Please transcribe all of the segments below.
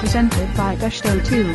presented by Gusto 2.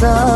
sun.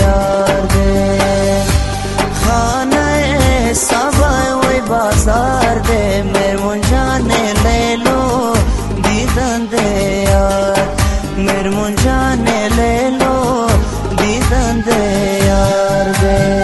याद सब वही बाज़ार दे। मैं मुझाने ले लो, दीदन दे यार। ले लो, दीदन दे यार दे।